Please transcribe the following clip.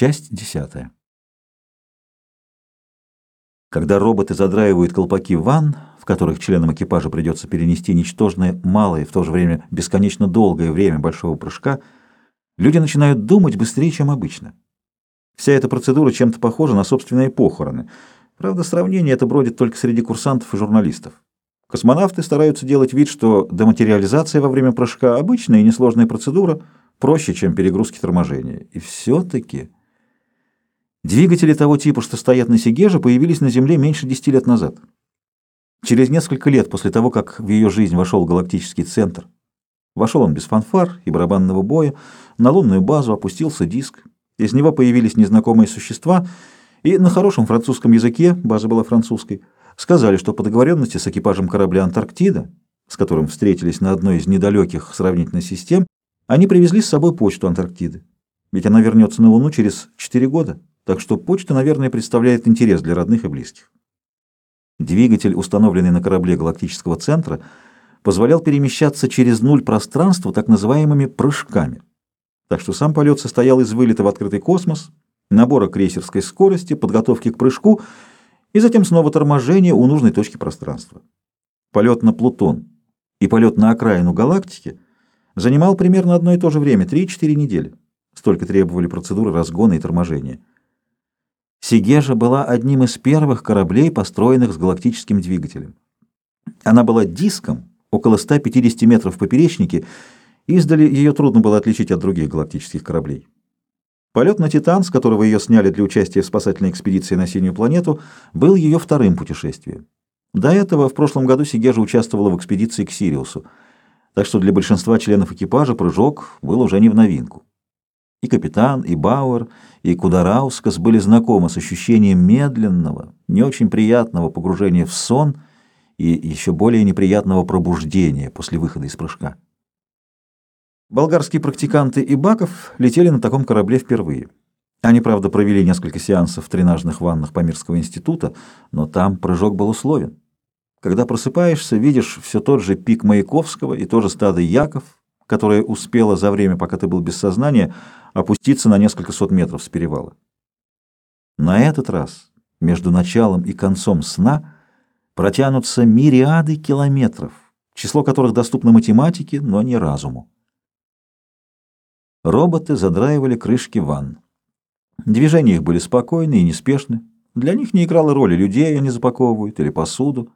Часть десятая. Когда роботы задраивают колпаки ванн, в которых членам экипажа придется перенести ничтожное, малое, в то же время бесконечно долгое время большого прыжка, люди начинают думать быстрее, чем обычно. Вся эта процедура чем-то похожа на собственные похороны. Правда, сравнение это бродит только среди курсантов и журналистов. Космонавты стараются делать вид, что дематериализация во время прыжка – обычная и несложная процедура, проще, чем перегрузки торможения. И все-таки... Двигатели того типа, что стоят на Сигеже, появились на Земле меньше десяти лет назад. Через несколько лет после того, как в ее жизнь вошел галактический центр, вошел он без фанфар и барабанного боя, на лунную базу опустился диск, из него появились незнакомые существа, и на хорошем французском языке, база была французской, сказали, что по договоренности с экипажем корабля «Антарктида», с которым встретились на одной из недалеких сравнительных систем, они привезли с собой почту Антарктиды. Ведь она вернется на Луну через 4 года так что почта, наверное, представляет интерес для родных и близких. Двигатель, установленный на корабле галактического центра, позволял перемещаться через нуль пространства так называемыми прыжками. Так что сам полет состоял из вылета в открытый космос, набора крейсерской скорости, подготовки к прыжку и затем снова торможения у нужной точки пространства. Полет на Плутон и полет на окраину галактики занимал примерно одно и то же время, 3-4 недели. Столько требовали процедуры разгона и торможения. Сигежа была одним из первых кораблей, построенных с галактическим двигателем. Она была диском, около 150 метров в поперечнике, издали ее трудно было отличить от других галактических кораблей. Полет на «Титан», с которого ее сняли для участия в спасательной экспедиции на синюю планету, был ее вторым путешествием. До этого в прошлом году Сигежа участвовала в экспедиции к Сириусу, так что для большинства членов экипажа прыжок был уже не в новинку. И капитан, и Бауэр, и Кудараускас были знакомы с ощущением медленного, не очень приятного погружения в сон и еще более неприятного пробуждения после выхода из прыжка. Болгарские практиканты и Баков летели на таком корабле впервые. Они, правда, провели несколько сеансов в тренажных ваннах Памирского института, но там прыжок был условен. Когда просыпаешься, видишь все тот же пик Маяковского и то же стадо Яков, которое успело за время, пока ты был без сознания, опуститься на несколько сот метров с перевала. На этот раз между началом и концом сна протянутся мириады километров, число которых доступно математике, но не разуму. Роботы задраивали крышки ванн. Движения их были спокойны и неспешны. Для них не играло роли, людей они запаковывают или посуду.